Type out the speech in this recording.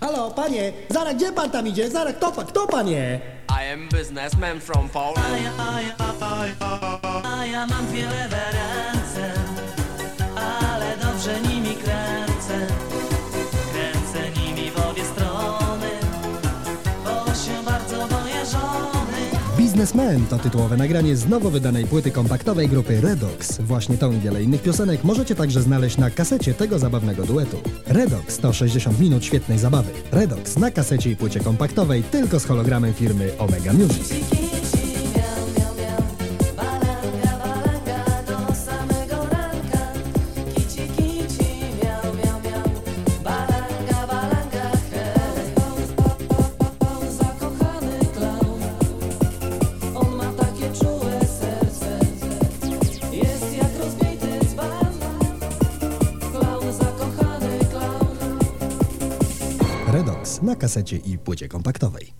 halo, panie, zaraz gdzie pan tam idzie? Zaraz, kto, pan- kto panie? I am businessman from Poland. A ja, a ja, a ja mam dwie lewe Businessman to tytułowe nagranie z nowo wydanej płyty kompaktowej grupy Redox. Właśnie tą i wiele innych piosenek możecie także znaleźć na kasecie tego zabawnego duetu. Redox to 60 minut świetnej zabawy. Redox na kasecie i płycie kompaktowej tylko z hologramem firmy Omega Music. Redox na kasecie i płycie kompaktowej.